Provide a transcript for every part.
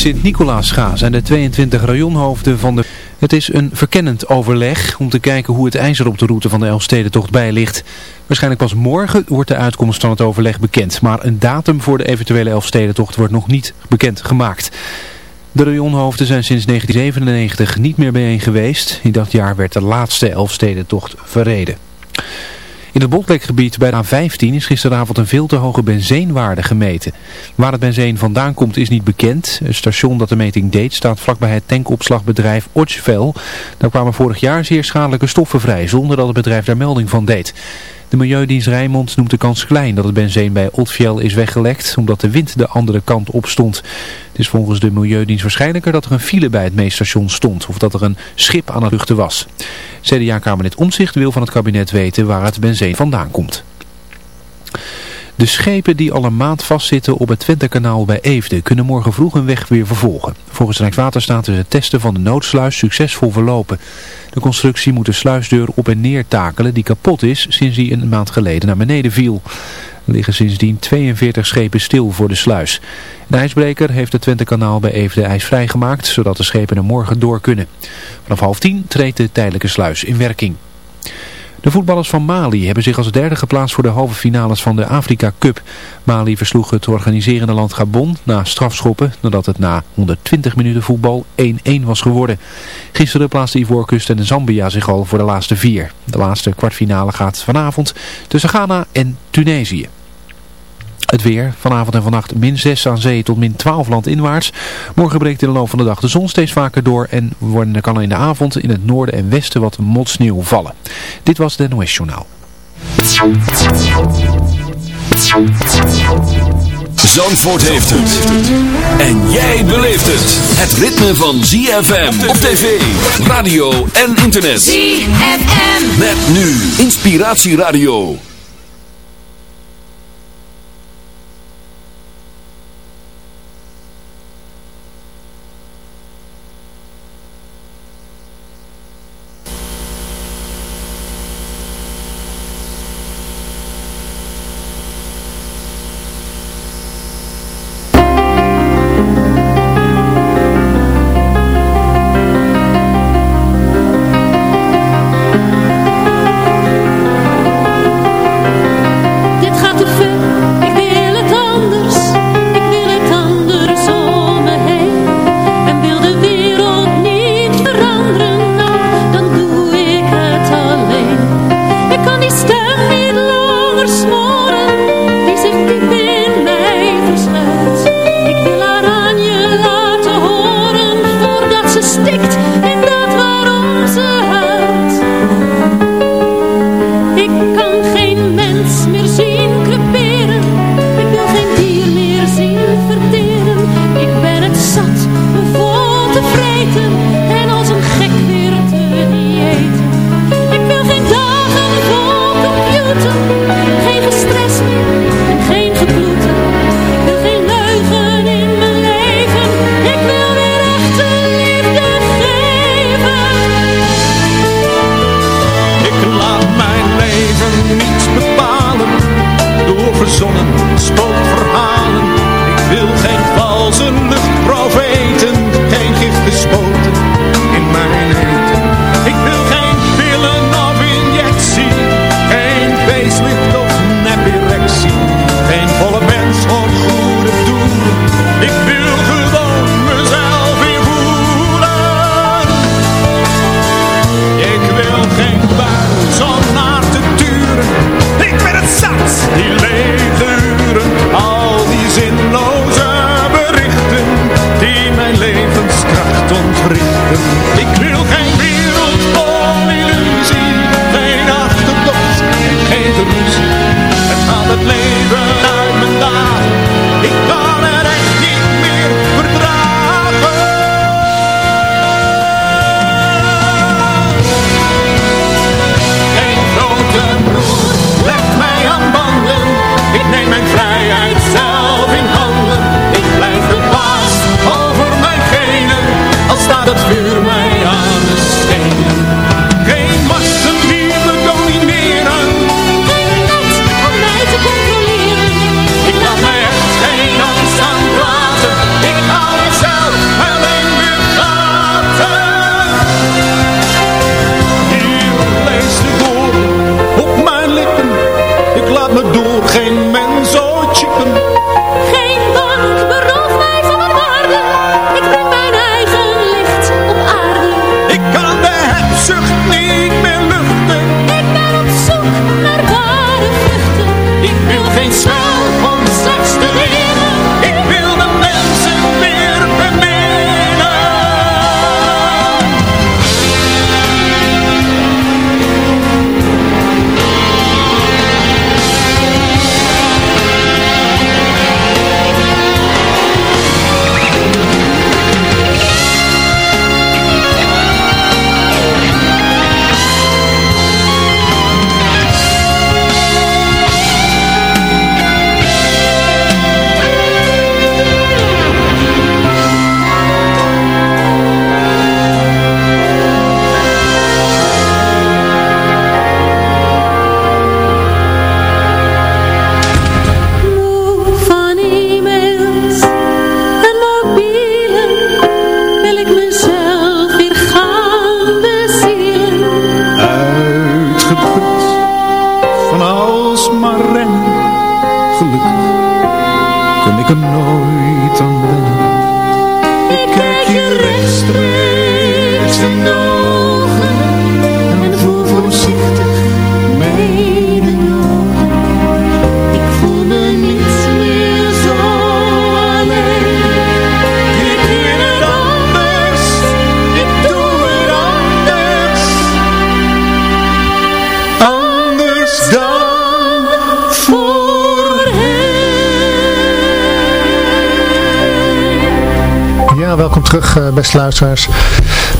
Sint-Nicolaasga zijn de 22 rajonhoofden van de... Het is een verkennend overleg om te kijken hoe het ijzer op de route van de Elfstedentocht bij ligt. Waarschijnlijk pas morgen wordt de uitkomst van het overleg bekend. Maar een datum voor de eventuele Elfstedentocht wordt nog niet bekend gemaakt. De rajonhoofden zijn sinds 1997 niet meer bijeen geweest. In dat jaar werd de laatste Elfstedentocht verreden. In het Botlekgebied bij de A15 is gisteravond een veel te hoge benzeenwaarde gemeten. Waar het benzeen vandaan komt is niet bekend. Het station dat de meting deed staat vlakbij het tankopslagbedrijf Ortsvel. Daar kwamen vorig jaar zeer schadelijke stoffen vrij zonder dat het bedrijf daar melding van deed. De Milieudienst Rijnmond noemt de kans klein dat het benzeen bij Otfiel is weggelekt, omdat de wind de andere kant op stond. Het is volgens de Milieudienst waarschijnlijker dat er een file bij het meeststation stond, of dat er een schip aan het luchten was. CDA-kamerlid Omzicht wil van het kabinet weten waar het benzeen vandaan komt. De schepen die al een maand vastzitten op het Twentekanaal bij Eefde kunnen morgen vroeg hun weg weer vervolgen. Volgens Rijkswaterstaat is het testen van de noodsluis succesvol verlopen. De constructie moet de sluisdeur op en neer takelen die kapot is sinds die een maand geleden naar beneden viel. Er liggen sindsdien 42 schepen stil voor de sluis. De ijsbreker heeft het Twentekanaal bij Eefde ijs vrijgemaakt, zodat de schepen er morgen door kunnen. Vanaf half tien treedt de tijdelijke sluis in werking. De voetballers van Mali hebben zich als derde geplaatst voor de halve finales van de Afrika Cup. Mali versloeg het organiserende land Gabon na strafschoppen nadat het na 120 minuten voetbal 1-1 was geworden. Gisteren plaatste Ivoorkust en Zambia zich al voor de laatste vier. De laatste kwartfinale gaat vanavond tussen Ghana en Tunesië. Het weer, vanavond en vannacht min 6 aan zee tot min 12 landinwaarts. Morgen breekt in de loop van de dag de zon steeds vaker door en er kan in de avond in het noorden en westen wat motsneeuw vallen. Dit was het NOS Journaal. Zandvoort heeft het. En jij beleeft het. Het ritme van ZFM op tv, radio en internet. ZFM. Met nu Inspiratieradio.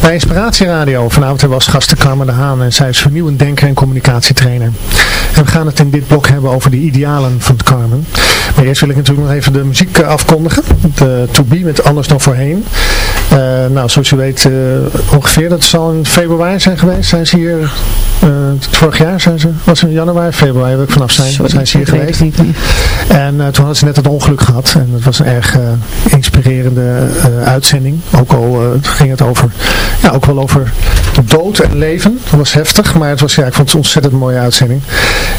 Bij Inspiratie Radio. Vanavond hebben we als gasten Carmen de Haan en zij is vernieuwend denker en communicatietrainer. En we gaan het in dit blok hebben over de idealen van Carmen. Maar eerst wil ik natuurlijk nog even de muziek afkondigen. De To Be met Anders dan Voorheen. Uh, nou, zoals je weet ongeveer, dat zal in februari zijn geweest. Zijn ze hier, vorig jaar zijn ze, was in januari, februari wil ik vanaf zijn, Sorry, zijn ze hier geweest. En toen hadden ze net het ongeluk gehad. En het was een erg inspirerende uitzending. Ook al ging het over ja, ook wel over dood en leven. Dat was heftig, maar het was, ja, ik vond het een ontzettend mooie uitzending.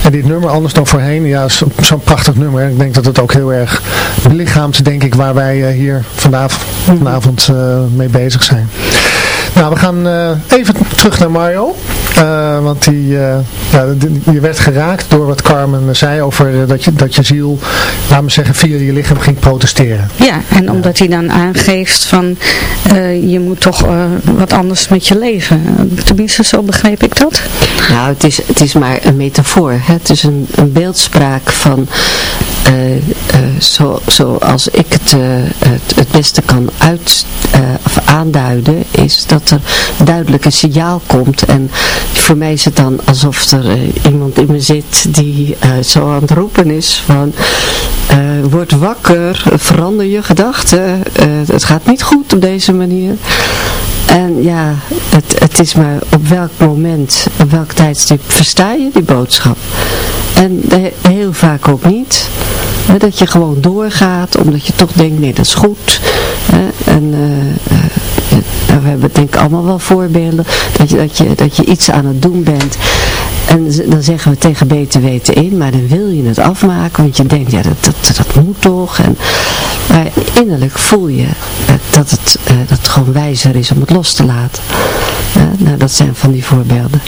En dit nummer, anders dan voorheen, ja, zo'n prachtig nummer. Ik denk dat het ook heel erg belichaamt, denk ik, waar wij hier vanavond, vanavond uh, mee bezig zijn. Nou, we gaan uh, even terug naar Mario. Uh, want die, uh, ja, je werd geraakt door wat Carmen zei over dat, je, dat je ziel, laten we zeggen, via je lichaam ging protesteren. Ja, en omdat hij dan aangeeft van je moet toch wat anders met je leven. Tenminste, zo begreep ik dat. Nou, het is, het is maar een metafoor. Hè? Het is een, een beeldspraak van zo, zoals ik het, het, het, beste kan uit, of aanduiden, is dat er duidelijk een signaal komt en voor mij is het dan alsof er uh, iemand in me zit die uh, zo aan het roepen is van uh, word wakker, verander je gedachten, het gaat niet goed op deze manier. En ja, het, het is maar op welk moment, op welk tijdstip versta je die boodschap. En heel vaak ook niet. Dat je gewoon doorgaat, omdat je toch denkt, nee dat is goed. En we hebben denk ik allemaal wel voorbeelden dat je, dat, je, dat je iets aan het doen bent en dan zeggen we tegen beter weten in, maar dan wil je het afmaken, want je denkt, ja, dat, dat, dat moet toch. En, maar innerlijk voel je eh, dat, het, uh, dat het gewoon wijzer is om het los te laten. Nou, dat zijn van die voorbeelden.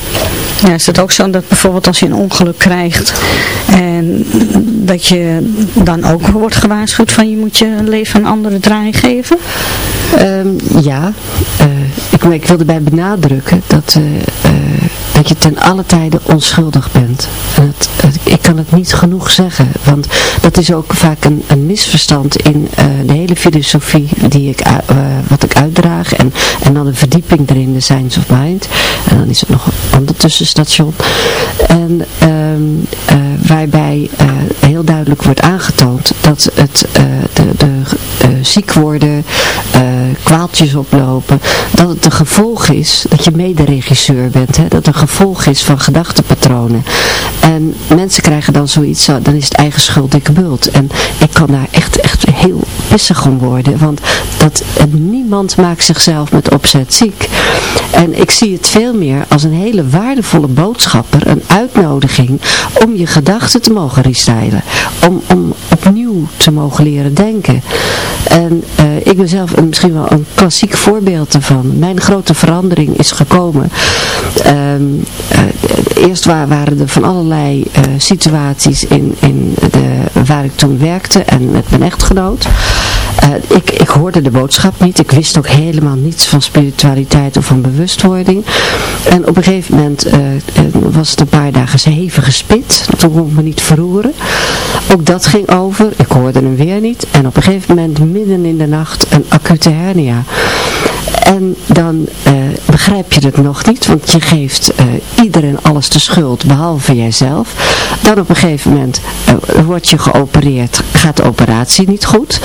Ja, is het ook zo dat bijvoorbeeld als je een ongeluk krijgt en dat je dan ook wordt gewaarschuwd van je moet je leven een andere draai geven? Um, ja, uh, ik, ik wilde bij benadrukken dat, dat je ten alle tijde onschuldig bent. En het, ik kan het niet genoeg zeggen, want dat is ook vaak een, een misverstand in uh, de hele filosofie die ik, uh, wat ik uitdraag en, en dan een verdieping erin, de Science of Mind. En dan is het nog een ander tussenstation. En um, uh, waarbij heel duidelijk wordt aangetoond dat het de, de ziek worden, kwaaltjes oplopen, dat het een gevolg is dat je mederegisseur bent, hè? dat het een gevolg is van gedachtepatronen. En mensen krijgen dan zoiets, dan is het eigen schuld dikke bult. En ik kan daar echt, echt heel pissig om worden, want dat, niemand maakt zichzelf met opzet ziek. En ik zie het veel meer als een hele waardevolle boodschapper, een uitnodiging om je gedachten te mogen restylen. Om, om opnieuw te mogen leren denken. En uh, ik ben zelf een, misschien wel een klassiek voorbeeld ervan. Mijn grote verandering is gekomen. Um, uh, eerst waren er van allerlei uh, situaties in, in de, waar ik toen werkte en met mijn echtgenoot. ik, ik hoorde de boodschap niet. Ik wist ook helemaal niets van spiritualiteit of van bewustwording. En op een gegeven moment was het een paar dagen hevige spit. Toen kon me niet verroeren. Ook dat ging over. Ik hoorde hem weer niet. En op een gegeven moment midden in de nacht een acute hernia. En dan uh, begrijp je het nog niet, want je geeft uh, iedereen alles de schuld, behalve jijzelf. Dan op een gegeven moment uh, word je geopereerd, gaat de operatie niet goed.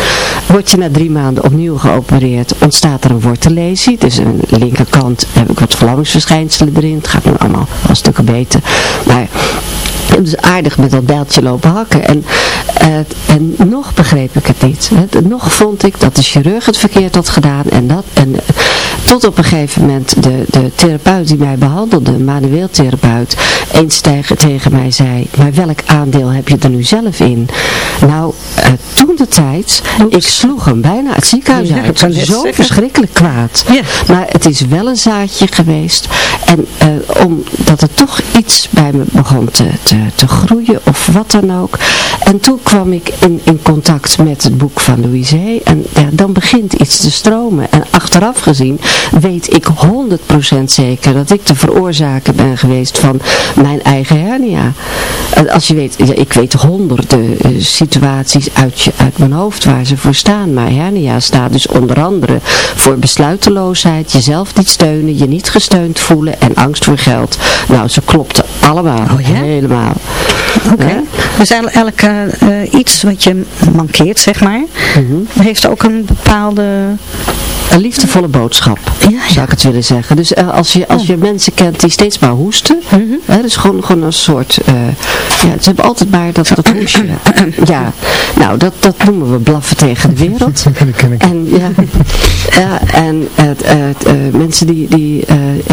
Word je na drie maanden opnieuw geopereerd, ontstaat er een wortellesie. Dus aan de linkerkant heb ik wat verlammingsverschijnselen erin. Het gaat nu allemaal wel stukken beter. Maar dus aardig met dat bijltje lopen hakken. En, en nog begreep ik het niet. Nog vond ik dat de chirurg het verkeerd had gedaan. En dat, en, tot op een gegeven moment de, de therapeut die mij behandelde, manueel therapeut, eens tegen, tegen mij zei, maar welk aandeel heb je er nu zelf in? Nou, toen de tijd, ik sloeg hem bijna het ziekenhuis uit. Zo verschrikkelijk kwaad. Ja. Maar het is wel een zaadje geweest. En omdat er toch iets bij me begon te, te, te, groeien of wat dan ook. En toen kwam ik in, in contact met het boek van Louise Hay. En ja, dan begint iets te stromen. En achteraf gezien weet ik 100% zeker dat ik de veroorzaker ben geweest van mijn eigen hernia. Als je weet, ja, ik weet honderden uh, situaties uit, je, uit mijn hoofd waar ze voor staan. Maar hernia staat dus onder andere voor besluiteloosheid, jezelf niet steunen, je niet gesteund voelen en angst voor geld. Nou, ze klopten allemaal, oh, ja? helemaal. Oké, dus elk uh, iets wat je mankeert, zeg maar, mhm. heeft ook een bepaalde een liefdevolle boodschap, ja, zou ik het willen zeggen. Dus uh, als, je, als je mensen kent die steeds maar hoesten, mm -hmm. hè, dus gewoon, gewoon een soort, uh, ja, ze hebben altijd maar dat, dat hoesje. ja, nou, dat, dat noemen we blaffen tegen de wereld. en ja, ja en uh, mensen die, die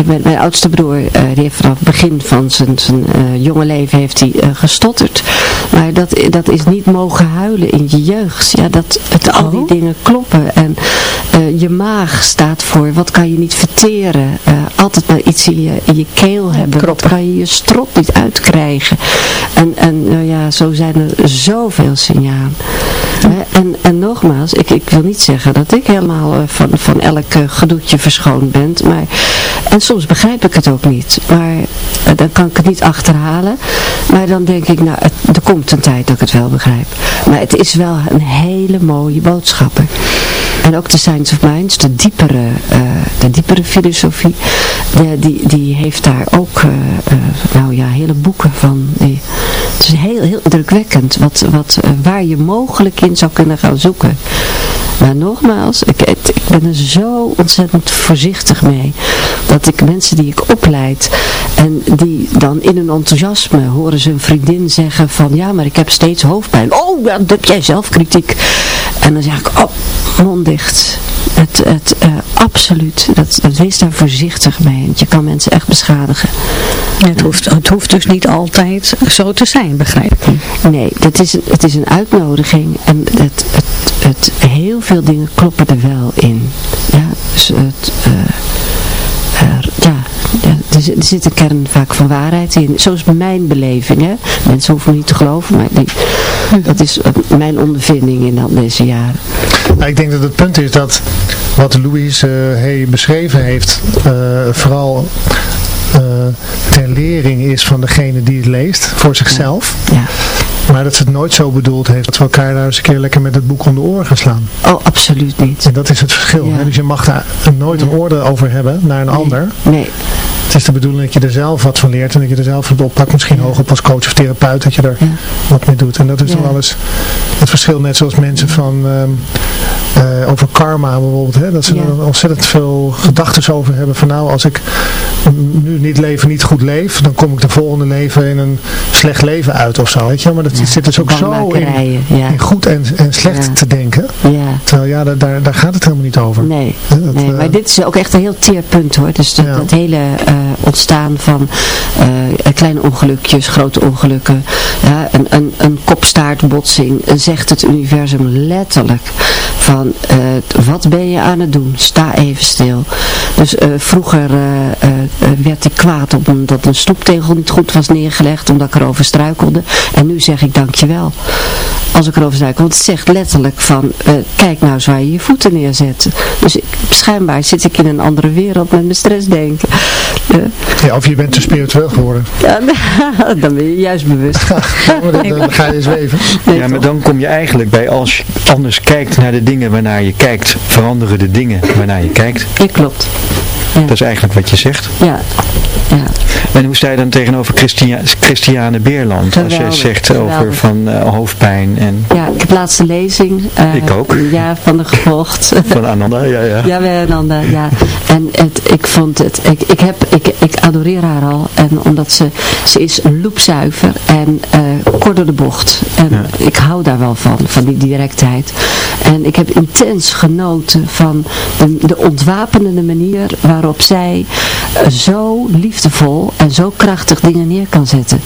mijn, mijn oudste broer, die heeft vanaf het begin van zijn, zijn jonge leven heeft hij gestotterd. Maar dat, dat is niet mogen huilen in je jeugd. Ja, dat, het, al die oh. dingen kloppen. En je maag staat voor, wat kan je niet verteren? Uh, altijd maar iets in je, in je keel hebben. Wat kan je je strot niet uitkrijgen? En, en nou ja, zo zijn er zoveel signalen. en, en nogmaals, ik, ik wil niet zeggen dat ik helemaal eh, van, van elk uh, gedoetje verschoond ben. Maar, en soms begrijp ik het ook niet. Maar dan kan ik het niet achterhalen. Maar dan denk ik, nou, er komt een tijd dat ik het wel begrijp. Maar het is wel een hele mooie boodschap. En ook de Science of Minds, de diepere, uh, de diepere filosofie, die, die heeft daar ook uh, nou ja, hele boeken van. Het is heel, heel drukwekkend wat, wat, waar je mogelijk in zou kunnen gaan zoeken. Maar nogmaals, ik, ik ben er zo ontzettend voorzichtig mee. Dat ik mensen die ik opleid en die dan in hun enthousiasme horen ze een vriendin zeggen van ja, maar ik heb steeds hoofdpijn. Oh, ja, dat heb jij zelf kritiek. En dan zeg ik, oh, mond dicht. Het, het, uh, absoluut, dat, dat, wees daar voorzichtig mee, want je kan mensen echt beschadigen. Het hoeft, het hoeft dus niet altijd zo te zijn, begrijp ik. Nee, dat is, het is een uitnodiging en het, het, het, heel veel dingen kloppen er wel in. Ja, dus het... Uh, ja, er, zit een kern vaak van waarheid in. Zo is mijn beleving. Hè? Mensen hoeven niet te geloven, maar die, dat is mijn ondervinding in al deze jaren. Nou, ik denk dat het punt is dat wat Louise uh, beschreven heeft, uh, vooral uh, ter lering is van degene die het leest, voor zichzelf. Ja. Maar dat ze het nooit zo bedoeld heeft dat we elkaar daar eens een keer lekker met het boek om de oren gaan slaan. Oh, absoluut niet. En dat is het verschil. Hè? Dus je mag daar nooit een oordeel over hebben naar een ander. Nee. Het is de bedoeling dat je er zelf wat van leert en dat je er zelf wat oppakt. Misschien hoog op als coach of therapeut dat je er wat mee doet. En dat is dan eens het verschil. Net zoals mensen van... Ehm, uh, over karma bijvoorbeeld, hè, dat ze er ontzettend veel gedachten over hebben van nou, als ik nu niet leven, niet goed leef, dan kom ik de volgende leven in een slecht leven uit of zo, weet je Maar dat zit dus ook zo in, in, goed en, en slecht te denken. Terwijl ja, daar, daar gaat het helemaal niet over. Nee, nee maar eh, dit is ook echt een heel teerpunt hoor. Dus dat, dat hele uh, ontstaan van kleine ongelukjes, grote ongelukken, ja, een, een, een kopstaartbotsing, zegt het universum letterlijk van wat ben je aan het doen? Sta even stil. Dus uh, vroeger uh, werd ik kwaad omdat een stoeptegel niet goed was neergelegd, omdat ik erover struikelde. En nu zeg ik dankjewel. Als ik erover struikel. Want het zegt letterlijk van, kijk nou eens waar je je voeten neerzet. Dus ik, schijnbaar zit ik in een andere wereld met mijn stressdenken. ja, of je bent te spiritueel geworden. Ja, dan ben je juist bewust. dan, ga je zweven. ja, maar dan kom je eigenlijk bij als je anders kijkt naar de dingen waarnaar je kijkt, veranderen de dingen waarnaar je kijkt. Ja, klopt. Ja. Dat is eigenlijk wat je zegt. Ja. ja. En hoe sta je dan tegenover Christia Christiane Beerland? als jij zegt over van uh, hoofdpijn en... Ja, ik heb laatste lezing. Uh, ik ook. Ja, van de gevolgd. Van Ananda, ja, ja. Ja, bij Ananda, ja. En het, ik vond het, ik, ik, heb, ik, ik adoreer haar al. En omdat ze, ze is loepzuiver en uh, kort door de bocht. En ik hou daar wel van, van die directheid. En ik heb intens genoten van de, de ontwapenende manier waarop zij zo liefdevol en zo krachtig dingen neer kan zetten.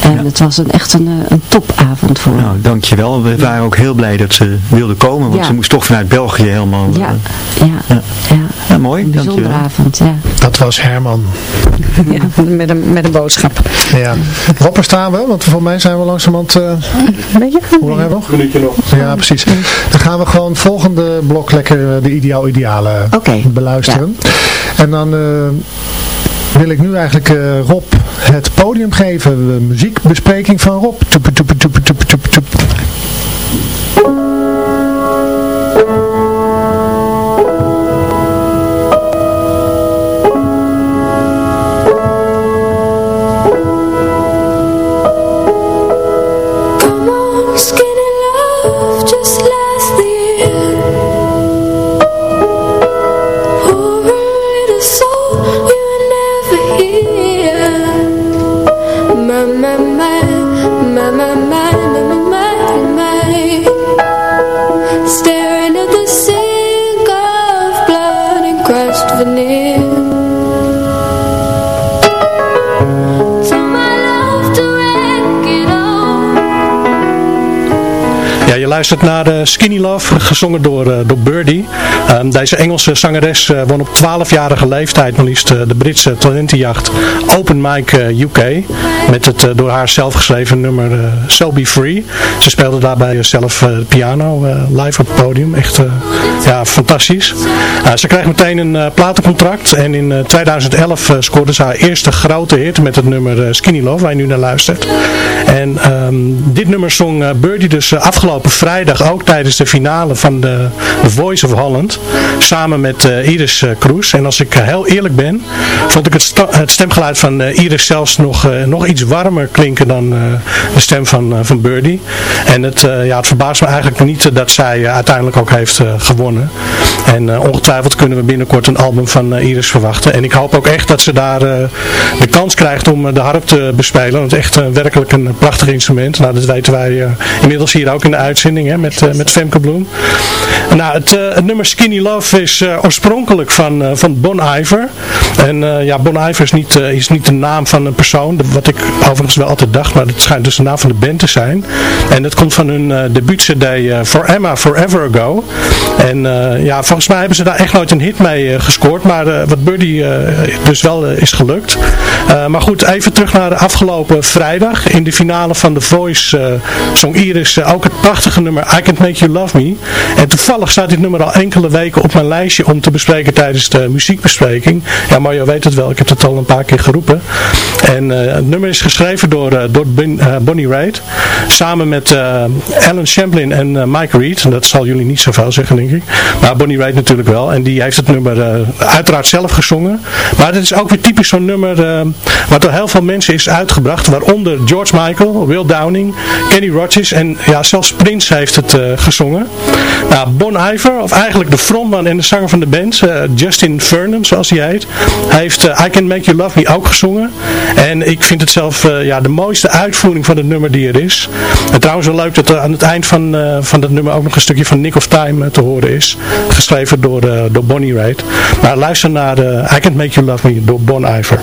En het was een, echt een, eh, een topavond voor Nou, dankjewel. We waren ook heel blij dat ze wilde komen, want ze moest toch vanuit België helemaal... Ja, uh, ja, ja. ja. mooi, een bijzondere avond, ja. Dat was Herman. ja, met een, met een boodschap. Ja. Rob, staan we? Want voor mij zijn we langzamerhand... Uh, Weet je? Hoe lang hebben we nog? Een minuutje nog. Ja, precies. Dan gaan we gewoon volgende blok lekker de ideaal idealen okay. beluisteren. En dan wil ik nu eigenlijk uh, Rob het podium geven. Muziekbespreking van Rob. Luistert naar uh, Skinny Love, gezongen door, uh, door Birdie. Um, deze Engelse zangeres uh, won op 12-jarige leeftijd maar liefst de Britse talentenjacht Open Mic UK. Met het door haar zelf geschreven nummer So Be Free. Ze speelde daarbij zelf piano live op het podium. Echt ja, fantastisch. ze kreeg meteen een platencontract en in 2011 scoorde ze haar eerste grote hit met het nummer Skinny Love, waar je nu naar luistert. En um, dit nummer zong Birdie dus afgelopen vrijdag ook tijdens de finale van de Voice of Holland. Samen met uh, Iris uh, Kroes. En als ik uh, heel eerlijk ben, vond ik het, het stemgeluid van Iris zelfs nog, nog iets warmer klinken dan de stem van, van Birdie. En het, ja, het verbaast me eigenlijk niet dat zij uiteindelijk ook heeft gewonnen. En ongetwijfeld kunnen we binnenkort een album van Iris verwachten. En ik hoop ook echt dat ze daar de kans krijgt om de harp te bespelen. Want echt werkelijk een prachtig instrument. Nou, dat weten wij inmiddels hier ook in de uitzending hè, met, uh, met Femke Bloem. Nou, het, uh, het, nummer Skinny Love is uh, oorspronkelijk van, van Bon Iver. En ja, Bon Iver is niet, is niet de naam van een persoon, wat ik overigens wel altijd dacht, maar het schijnt dus de naam van de band te zijn. En dat komt van hun debuut-cd For Emma Forever Ago. En ja, volgens mij hebben ze daar echt nooit een hit mee gescoord, maar wat Buddy dus wel is gelukt. maar goed, even terug naar de afgelopen vrijdag. In de finale van The Voice zong Iris ook het prachtige nummer I Can't Make You Love Me. En toevallig staat dit nummer al enkele weken op mijn lijstje om te bespreken tijdens de muziekbespreking. Ja, Mario weet het wel, ik heb het al een paar keer geroepen. En uh, het nummer is geschreven door, uh, door uh, Bonnie Raitt. Samen met Alan Champlin en Mike Reed. En dat zal jullie niet zoveel zeggen, denk ik. Maar Bonnie Raitt natuurlijk wel. En die heeft het nummer uiteraard zelf gezongen. Maar het is ook weer typisch zo'n nummer wat door heel veel mensen is uitgebracht. Waaronder George Michael, Will Downing, Kenny Rogers en ja, zelfs Prince heeft het uh, gezongen. Nou, Bon Iver, of eigenlijk de frontman en de zanger van de band, uh, Justin Vernon, zoals hij heet, heeft uh, I Can Make You Love Me ook gezongen. En ik vind het zelf ja, de mooiste uitvoering van het nummer die er is. En trouwens wel leuk dat er aan het eind van, van dat nummer ook nog een stukje van Nick of Time te horen is. Geschreven door, door Bonnie Raitt. Maar luister naar I Can Make You Love Me door Bon Iver.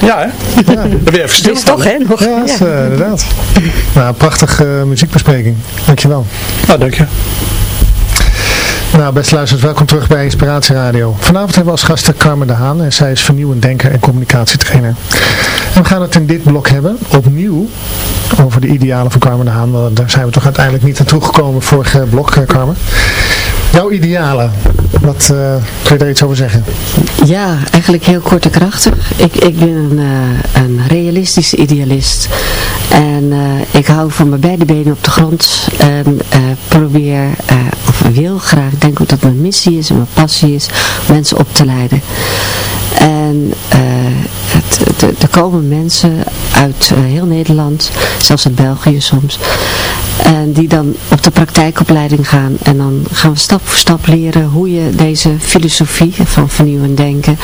Ja, hè? Ja, Dan ben je even stil is toch, hè? Nog, ja, is, eh, inderdaad. Nou, prachtige eh, muziekbespreking. Dankjewel. Nou, dank je. Nou, beste luisteraars, welkom terug bij Inspiratie Radio. Vanavond hebben we als gasten Carmen de Haan en zij is vernieuwend denker en communicatietrainer. En we gaan het in dit blok hebben, opnieuw, over de idealen van Carmen de Haan. Want daar zijn we toch uiteindelijk niet aan toegekomen vorige blok, eh, Carmen. Jouw idealen, wat eh, kun je daar iets over zeggen? Ja, eigenlijk heel kort en krachtig. Ik, ik ben een, eh, een realistische idealist. En eh, ik hou van mijn beide benen op de grond. En eh, probeer, of wil graag, ik denk ook dat mijn missie is en mijn passie is, mensen op te leiden. En er komen mensen uit heel Nederland, zelfs uit België soms. En die dan op de praktijkopleiding gaan. En dan gaan we stap voor stap leren hoe je deze filosofie van vernieuwend denken,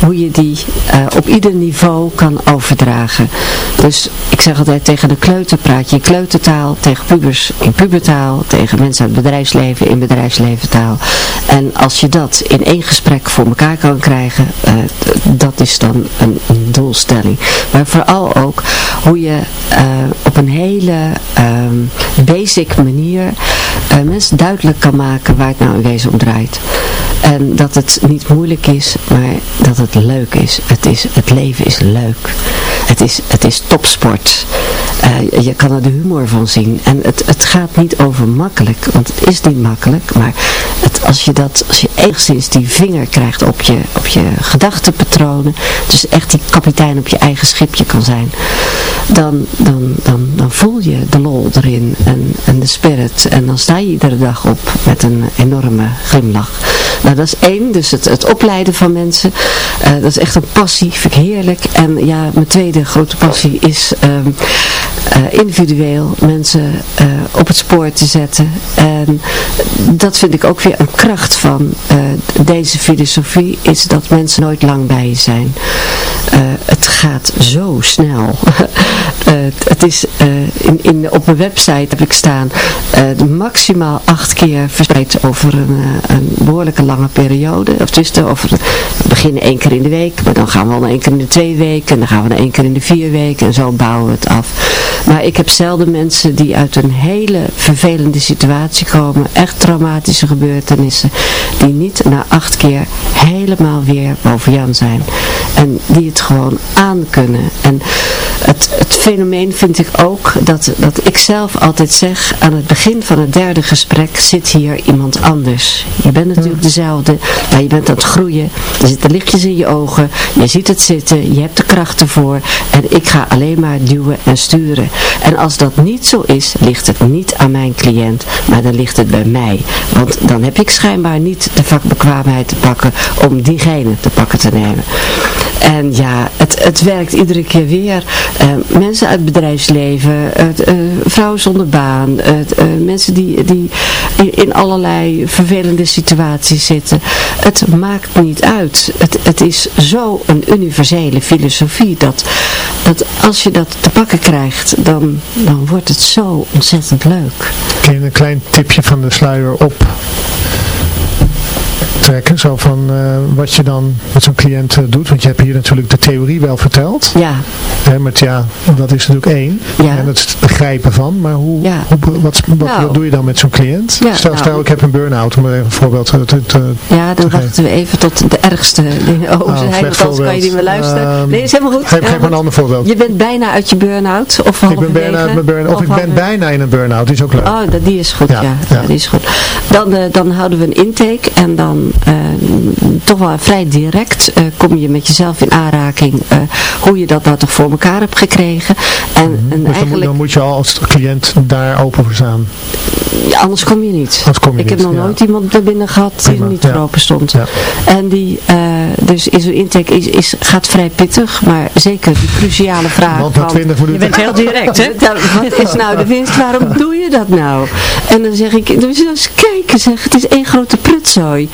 hoe je die eh, op ieder niveau kan overdragen. Dus ik zeg altijd tegen de kleuter praat je in kleutertaal, tegen pubers in pubertaal, tegen mensen uit het bedrijfsleven in bedrijfsleventaal. En als je dat in één gesprek voor elkaar kan krijgen, eh, dat is dan een, doelstelling. Maar vooral ook hoe je eh, op een hele ehm, basic manier eh, mensen duidelijk kan maken waar het nou in wezen om draait. En dat het niet moeilijk is, maar dat het leuk is. Het, is, het leven is leuk. Het is, het is topsport. Eh, je kan er de humor van zien. En het, het gaat niet over makkelijk, want het is niet makkelijk. Maar het, als, je dat, als je enigszins die vinger krijgt op je, op je gedachtenpatronen, dus echt die kapitein op je eigen schipje kan zijn, dan, dan, dan, dan voel je de lol erin en, en de spirit. En dan sta je iedere dag op met een enorme glimlach. Nou, dat is één. Dus het, het opleiden van mensen. eh, dat is echt een passie. Vind ik heerlijk. En ja, mijn tweede grote passie is ehm, eh, individueel mensen eh, op het spoor te zetten. En dat vind ik ook weer een kracht van eh, deze filosofie. Is dat mensen nooit lang bij je zijn. Het gaat zo snel. Het- is, in, in, op mijn website heb ik staan maximaal acht keer verspreid over een, een behoorlijke lange periode. Of tussen, over, we beginnen één keer in de week, maar dan gaan we al één keer in de twee weken. En dan gaan we één keer in de vier weken. En zo bouwen we het af. Maar ik heb zelden mensen die uit een hele vervelende situatie komen. Echt traumatische gebeurtenissen. Die niet na acht keer helemaal weer boven Jan zijn. En die het gewoon aan kunnen. En het, het fenomeen vind ik ook dat, dat ik zelf altijd zeg aan het begin van het derde gesprek zit hier iemand anders. Je bent natuurlijk dezelfde, maar je bent aan het groeien. Er zitten lichtjes in je ogen, je ziet het zitten, je hebt de kracht ervoor. En ik ga alleen maar duwen en sturen. En als dat niet zo is, ligt het niet aan mijn cliënt, maar dan ligt het bij mij. Want dan heb ik schijnbaar niet de vakbekwaamheid te pakken om diegene te pakken te nemen. En ja, het, het werkt iedere keer weer. Eh, mensen uit het bedrijfsleven, eh, vrouwen zonder baan, eh, mensen die, die in, in allerlei vervelende situaties zitten. Het maakt niet uit. Het, het is zo een universele filosofie dat, dat als je dat te pakken krijgt, dan, dan wordt het zo ontzettend leuk. Kun een klein tipje van de sluier op trekken? Zo van eh, wat je dan met zo'n cliënt eh, doet. Want je hebt hier natuurlijk de theorie wel verteld. Ja, Hè, met ja, dat is natuurlijk één. Ja. En het begrijpen van. Maar hoe, Ja. hoe wat, wat, Nou. wat doe je dan met zo'n cliënt? Ja, stel, nou. stel ik heb een burn-out. Om maar even een voorbeeld te, te, te- ja dan wachten we even tot de ergste dingen over zijn. slecht Want anders kan je niet meer luisteren. Ehm, nee, is helemaal goed. Geef, geef maar een ander voorbeeld. Je bent bijna uit je burn-out. Of ik ben bijna uit mijn burn Of ik ben bijna in een burn-out. Die is ook leuk. Oh, dat, die is goed, ja. Die is goed. Dan, eh, dan houden we een intake en dan toch wel vrij direct eh, kom je met jezelf in aanraking eh, hoe je dat nou toch voor elkaar hebt gekregen. En, en dus dan moet, eigenlijk, dan moet je al als cliënt daar open voor staan. ja, anders kom je niet. Anders kom je Ik heb nog ja. nooit iemand naar binnen gehad die er niet ja. voor open stond. Ja. En die, eh, dus in zo'n intake is, is, gaat vrij pittig, maar zeker die cruciale vraag Want van... 20 Je minuten... bent heel direct, hè? Wat is nou de winst? Waarom doe je dat nou? En dan zeg ik, dus eens kijken zeg, het is één grote prutzooi.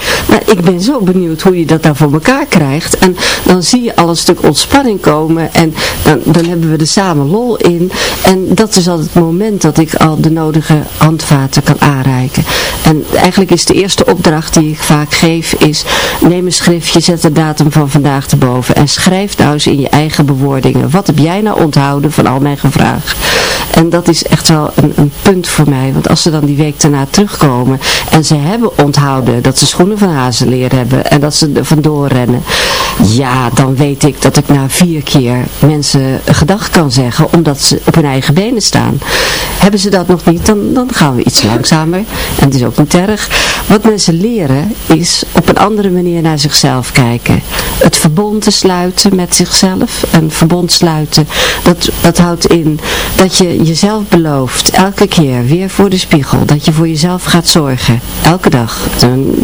Ik ben zo benieuwd hoe je dat nou voor elkaar krijgt. En dan zie je al een stuk ontspanning komen. En dan, dan hebben we er samen lol in. En dat is al het moment dat ik al de nodige handvaten kan aanreiken. En eigenlijk is de eerste opdracht die ik vaak geef is, neem een schriftje, zet de datum van vandaag erboven en schrijf nou eens in je eigen bewoordingen. Wat heb jij nou onthouden van al mijn gevraagd? En dat is echt wel een, een, punt voor mij. Want als ze dan die week daarna terugkomen en ze hebben onthouden dat ze schoenen van hazenleer hebben en dat ze er vandoor rennen. Ja, dan weet ik dat ik na vier keer mensen gedag kan zeggen omdat ze op hun eigen benen staan. Hebben ze dat nog niet, dan, dan gaan we iets langzamer. En het is ook niet erg. Wat mensen leren is op een andere manier naar zichzelf kijken. Het verbond te sluiten met zichzelf. Een verbond sluiten, dat, dat houdt in dat je jezelf belooft, elke keer weer voor de spiegel, dat je voor jezelf gaat zorgen. Elke dag,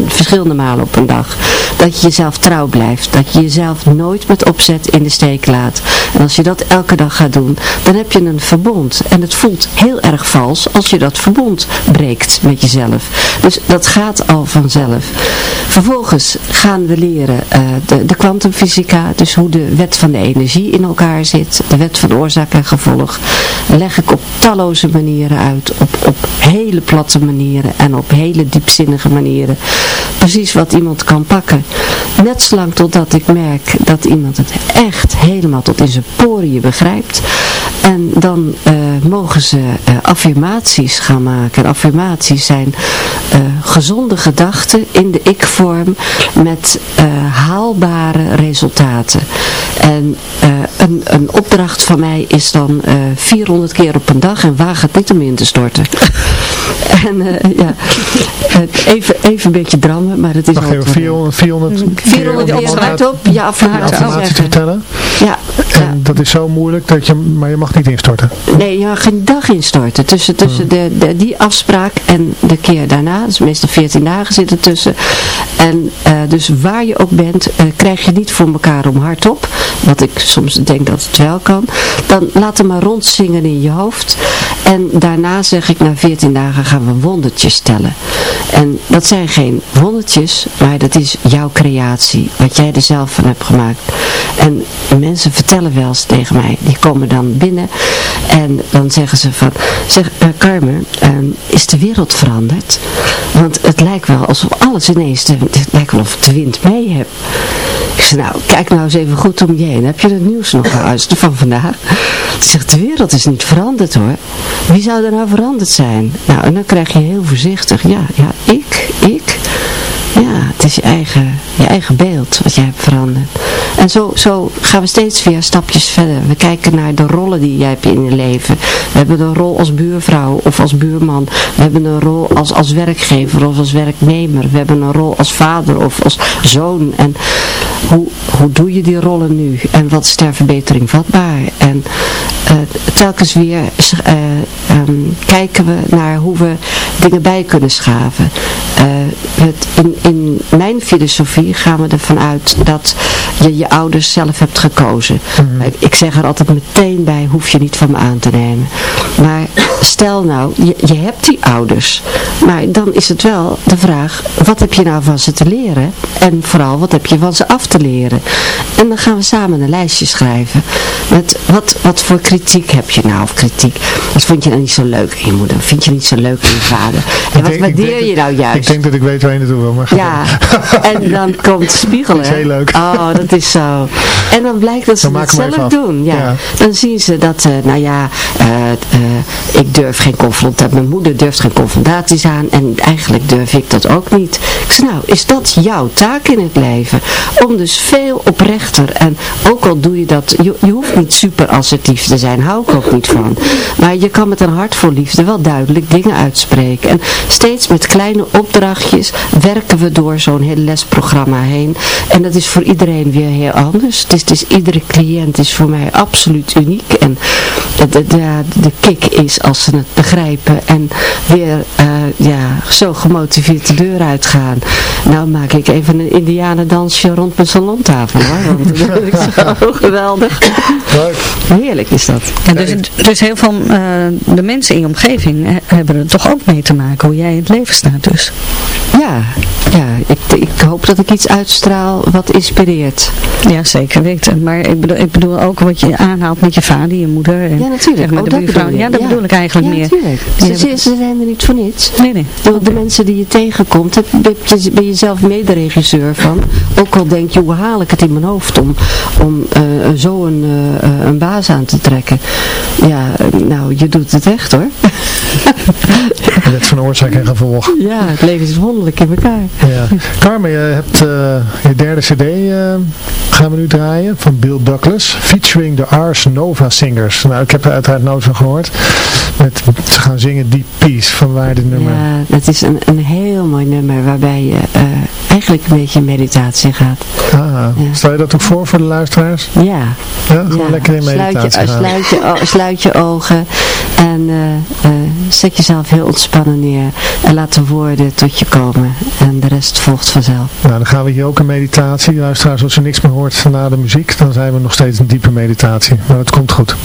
verschillende op een dag. Dat je jezelf trouw blijft, dat je jezelf nooit met opzet in de steek laat. En als je dat elke dag gaat doen, dan heb je een verbond. En het voelt heel erg vals als je dat verbond breekt met jezelf. Dus dat gaat al vanzelf. Vervolgens gaan we leren uh, de kwantumfysica, dus hoe de wet van de energie in elkaar zit, de wet van oorzaak en gevolg, leg ik op talloze manieren uit, op, op hele platte manieren en op hele diepzinnige manieren. Precies wat iemand kan pakken. Net zolang totdat ik merk dat iemand het echt helemaal tot in zijn poriën begrijpt. En dan uh, mogen ze uh, affirmaties gaan maken. En affirmaties zijn uh, gezonde gedachten in de ik-vorm met haalbare resultaten. En een, een opdracht van mij is dan 400 keer op een dag en waag het niet om in te storten. en ja, even, even een beetje drammen, maar het is Wacht even, 400, 400, 400 keer op je affirmatie te vertellen? Ja. En ja. dat is zo moeilijk, dat je, maar je mag niet instorten. Nee, je mag geen dag instorten. Tussen, tussen de, de, die afspraak en de keer daarna, dus meestal 14 dagen zitten tussen. En uh, dus waar je ook bent, uh, krijg je niet voor elkaar om hardop. Wat ik soms denk dat het wel kan. Dan laat hem maar rondzingen in je hoofd. En daarna zeg ik, na 14 dagen gaan we wondertjes tellen. En dat zijn geen wondertjes, maar dat is jouw creatie. Wat jij er zelf van hebt gemaakt. En mensen vertellen wel eens tegen mij, die komen dan binnen en dan zeggen ze van, zeg uh, Carmen, uh, is de wereld veranderd? Want het lijkt wel alsof alles ineens, de, het lijkt wel of de wind mee hebt. Ik zeg, nou, kijk nou eens even goed om je heen. Heb je het nieuws nog geluisterd van vandaag? Ze zegt, de wereld is niet veranderd hoor. Wie zou er nou veranderd zijn? Nou, en dan krijg je heel voorzichtig, ja, ja, ik, ik. Ja, het is je eigen, je eigen beeld wat jij hebt veranderd. En zo, zo gaan we steeds weer stapjes verder. We kijken naar de rollen die jij hebt in je leven. We hebben een rol als buurvrouw of als buurman. We hebben een rol als, als werkgever of als werknemer. We hebben een rol als vader of als zoon. En hoe, hoe doe je die rollen nu? En wat is ter verbetering vatbaar? En uh, telkens weer uh, um, kijken we naar hoe we dingen bij kunnen schaven. Uh, het, in, in mijn filosofie gaan we ervan uit dat je je ouders zelf hebt gekozen. Mm. Ik zeg er altijd meteen bij, hoef je niet van me aan te nemen. Maar stel nou, je, je hebt die ouders. Maar dan is het wel de vraag, wat heb je nou van ze te leren? En vooral, wat heb je van ze af te leren? En dan gaan we samen een lijstje schrijven. Met wat, wat voor kritiek heb je nou? Of kritiek, wat vond je nou niet zo leuk in je moeder? Vind je niet zo leuk in je vader? En wat waardeer je nou juist? Ik denk dat ik weet waar je naartoe wil. Maar ja, en dan komt spiegelen. Dat is heel leuk. Oh, dat is zo. En dan blijkt dat ze het zelf doen. Ja. ja. Dan zien ze dat, uh, nou ja, uh, uh, ik durf geen confrontatie. Mijn moeder durft geen confrontaties aan. En eigenlijk durf ik dat ook niet. Ik zeg, nou, is dat jouw taak in het leven? Om dus veel oprechter. En ook al doe je dat, je, je hoeft niet super assertief te zijn. Hou ik ook niet van. Maar je kan met een hart voor liefde wel duidelijk dingen uitspreken. En steeds met kleine opdrachtjes werken we door zo'n heel lesprogramma heen. En dat is voor iedereen weer heel anders. Het is, iedere cliënt is voor mij absoluut uniek. En de, de, de, kick is als ze het begrijpen en weer uh, ja, zo gemotiveerd de deur uitgaan. Nou maak ik even een indianendansje rond mijn salontafel hoor. Want dat vind ik zo geweldig. Heerlijk is dat. Ja, dus, dus heel veel uh, de mensen in je omgeving hebben er toch ook mee te maken hoe jij in het leven staat dus. Ja, ja, ik, ik hoop dat ik iets uitstraal wat inspireert. Ja, zeker weten. Maar ik bedoel, ik bedoel ook wat je aanhaalt met je vader, je moeder. En, Ja, natuurlijk. Zeg maar, Oh, de dat buurvrouw. bedoel je. Ja, dat Ja. bedoel ik eigenlijk Ja, meer. natuurlijk. Ze, zijn er niet voor niets. Nee, nee. De, de mensen die je tegenkomt, daar ben je zelf mederegisseur van. Ook al denk je, hoe haal ik het in mijn hoofd om, om eh, zo een, eh, eh, een baas aan te trekken. Ja, nou, je doet het echt hoor. Wet van oorzaak en gevolg. Ja, het leven is wonderlijk in elkaar. Ja. Carmen, je hebt je derde cd gaan we nu draaien van Bill Douglas. Featuring de Ars Nova Singers. Nou, ik heb er uiteraard nooit van gehoord. Met, ze gaan zingen Deep Peace. Van waar dit nummer? Ja, dat is een, een heel mooi nummer waarbij je eigenlijk een beetje meditatie gaat. Ah, Stel je dat ook voor voor de luisteraars? Ja. Ja, gewoon Ja, lekker in sluit meditatie je, gaan. sluit, je, sluit je ogen en eh, eh, zet jezelf heel ontspannen neer en laat de woorden tot je komen en de rest volgt vanzelf. Nou, dan gaan we hier ook in meditatie. Luisteraars, als je niks meer hoort na de muziek, dan zijn we nog steeds in diepe meditatie. Maar het komt goed.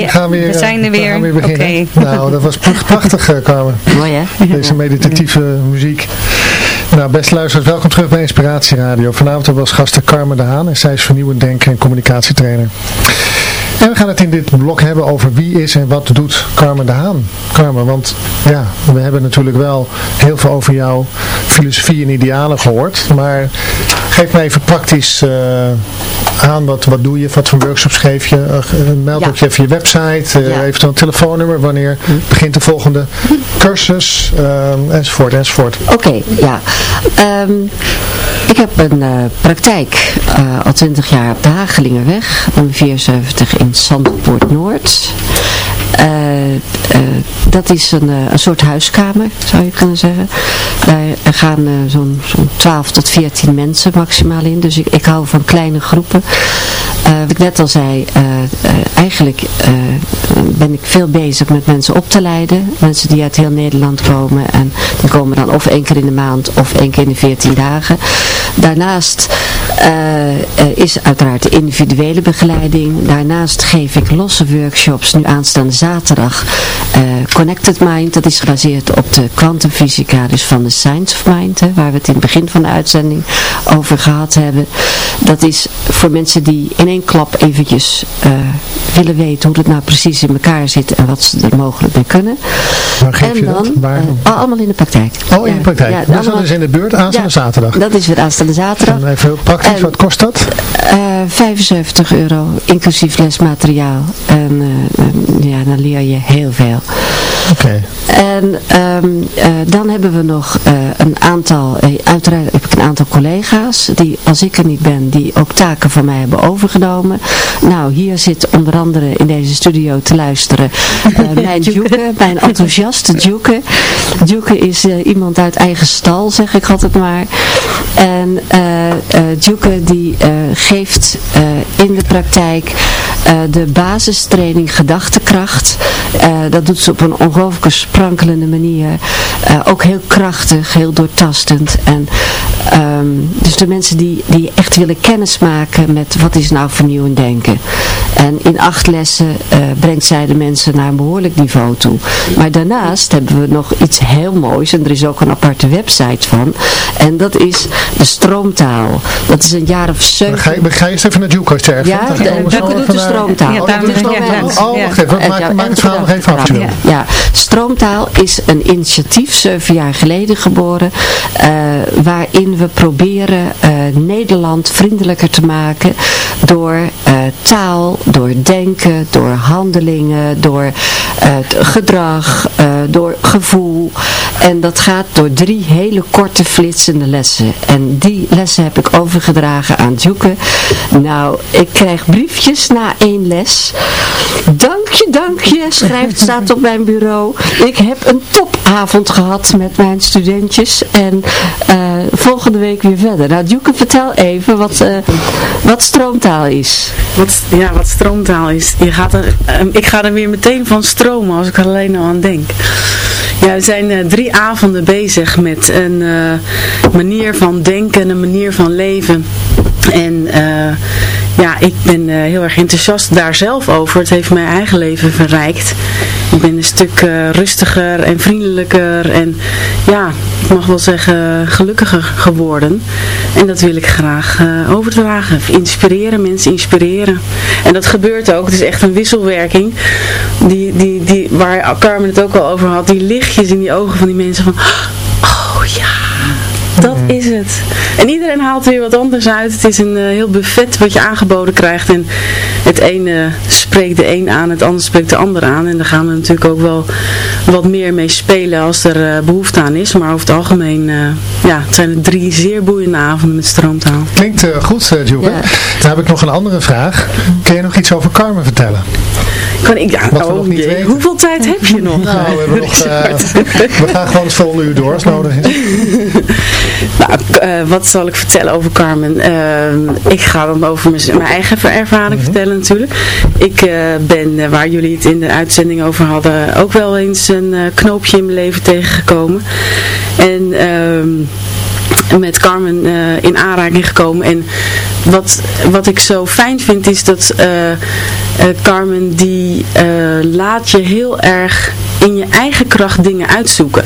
We, gaan weer, we zijn er weer. We gaan weer beginnen. Nou, dat was prachtig, uh, Carmen. Mooi, hè? Deze meditatieve muziek. Nou, beste luisteraars, welkom terug bij Inspiratie Radio. Vanavond was gasten Carmen de Haan en zij is vernieuwend denken en communicatietrainer. En we gaan het in dit blok hebben over wie is en wat doet Carmen de Haan. Carmen, want ja, we hebben natuurlijk wel heel veel over jouw filosofie en idealen gehoord. Maar geef mij even praktisch uh, aan, wat, wat doe je, wat voor workshops geef je? Uh, meld ja. ook je even je website, ja. eventueel een telefoonnummer, wanneer hm. begint de volgende cursus, enzovoort, enzovoort. Oké, ja. Um, ik heb een praktijk al 20 jaar op de Hagelingenweg, nummer 74 in Zandpoort Noord. Uh, uh, dat is een, uh, een soort huiskamer, zou je kunnen zeggen. Daar gaan zo'n zo 12 tot 14 mensen maximaal in. Dus ik, ik hou van kleine groepen. Wat ik net al zei, eigenlijk ben ik veel bezig met mensen op te leiden. Mensen die uit heel Nederland komen. En die komen dan of één keer in de maand of één keer in de 14 dagen. Daarnaast is uiteraard de individuele begeleiding. Daarnaast geef ik losse workshops nu aanstaande zaterdag. Connected Mind, dat is gebaseerd op de kwantumfysica, dus van de Science of Mind, hè, waar we het in het begin van de uitzending over gehad hebben. Dat is voor mensen die in één klap eventjes uh, willen weten hoe het nou precies in elkaar zit en wat ze er mogelijk mee kunnen. Waar geef en je dan, dat? Waar? Uh, allemaal in de praktijk. Oh, in de praktijk. Ja, dat is dus in de buurt aanstaande ja, zaterdag. Dat is weer aanstaande zaterdag. En even praktisch, en, wat kost dat? 75 euro, inclusief lesmateriaal. En ja, dan leer je heel veel. Oké. Okay. En um, uh, dan hebben we nog een aantal, uiteraard heb ik een aantal collega's die als ik er niet ben, die ook taken van mij hebben overgenomen. Nou, hier zit onder andere in deze studio te luisteren mijn Djoeke, mijn enthousiaste Djoeke. Djoeke is iemand uit eigen stal, zeg ik altijd maar. En Djoeke die geeft in de praktijk de basistraining gedachtekracht. dat doet ze op een ongelooflijke sprankelende manier. Uh, ook heel krachtig, heel doortastend. En um, dus de mensen die, die echt willen kennismaken met wat is nou vernieuwend denken. En in acht lessen uh, brengt zij de mensen naar een behoorlijk niveau toe. Maar daarnaast hebben we nog iets heel moois. En er is ook een aparte website van. En dat is de stroomtaal. Dat is een jaar of zeven. Ga je, ga je eens even naar Juco sterven? Ja, de, Juco doet de stroomtaal. Ja, oh. Oh, wacht even. Maak, maak het verhaal nog even af. Ja, ja, Stroomtaal is een initiatief, zeven jaar geleden geboren, uh, waarin we proberen uh, Nederland vriendelijker te maken door uh, taal, door denken, door handelingen, door gedrag, door gevoel. En dat gaat door drie hele korte flitsende lessen. En die lessen heb ik overgedragen aan Djoeke. Nou, ik krijg briefjes na één les. Dank je, dank je, schrijft, staat op mijn bureau. Ik heb een topavond gehad met mijn studentjes. En volgende week weer verder. Nou, vertel even wat, uh, wat stroomtaal is. Wat, ja, wat stroomtaal is. Gaat uh, ik ga er weer meteen van stromen als ik er alleen al aan denk. Ja, we zijn uh, drie avonden bezig met een manier van denken, een manier van leven. En ja, ik ben heel erg enthousiast daar zelf over. Het heeft mijn eigen leven verrijkt. Ik ben een stuk rustiger en vriendelijker en ja, ik mag wel zeggen gelukkiger geworden. En dat wil ik graag overdragen. Inspireren, mensen inspireren. En dat gebeurt ook. Het is echt een wisselwerking. Die, die, die, waar Carmen het ook al over had. Die lichtjes in die ogen van die mensen van... Oh ja, dat is het. En iedereen haalt weer wat anders uit. Het is een uh, heel buffet wat je aangeboden krijgt. En het ene spreekt de een aan, het ander spreekt de ander aan. En daar gaan we natuurlijk ook wel wat meer mee spelen als er uh, behoefte aan is. Maar over het algemeen, uh, ja, het zijn drie zeer boeiende avonden met stroomtaal. Klinkt goed, Joeke. Ja. Dan heb ik nog een andere vraag. Kun je nog iets over Carmen vertellen? Kan ik, Wat we nog niet jee, weten. hoeveel tijd heb je nog? Nou, we, hebben nog, we gaan gewoon het volgende uur door als nodig is. nou, uh, wat zal ik vertellen over Carmen? Uh, ik ga dan over mijn, eigen ervaring -hmm. vertellen natuurlijk. Ik uh, ben, waar jullie het in de uitzending over hadden, ook wel eens een knoopje in mijn leven tegengekomen. En... met Carmen in aanraking gekomen. En wat, wat ik zo fijn vind is dat Carmen die laat je heel erg in je eigen kracht dingen uitzoeken.